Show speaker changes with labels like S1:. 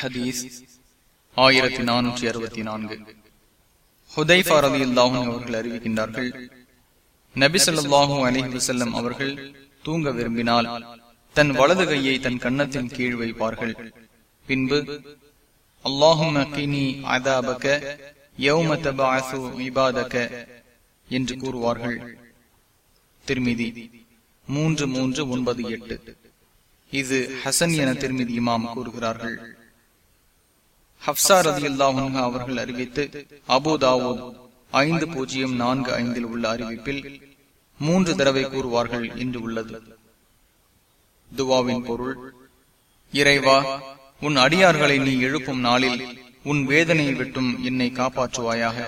S1: ஹதீஸ் ஆயிரத்தி நானூற்றி அறுபத்தி நான்கு. ஹுதைஃபா ரதி அல்லாஹும் அவர்கள் அறிவிக்கின்றார்கள் நபிசல்லாஹூ அலிஹி வசல்லம் அவர்கள் தூங்க விரும்பினால் தன் வலது கையை தன் கன்னத்தின் கீழ் வைப்பார்கள். பின்பு அல்லாஹும் என்று கூறுவார்கள். திருமிதி மூன்று மூன்று ஒன்பது எட்டு. இது ஹசன் என திருமதி இமாம் கூறுகிறார்கள். ஹப்சார் ரதி அல்லாஹா அவர்கள் அறிவித்து அபுதாவூத் ஐந்து பூஜ்ஜியம் நான்கு ஐந்தில் உள்ள அறிவிப்பில் மூன்று தடவை கூறுவார்கள் என்று உள்ளது. துவாவின் பொருள் இறைவா உன் அடியார்களை நீ எழுப்பும் நாளில் உன் வேதனையை விட்டும் என்னை காப்பாற்றுவாயாக.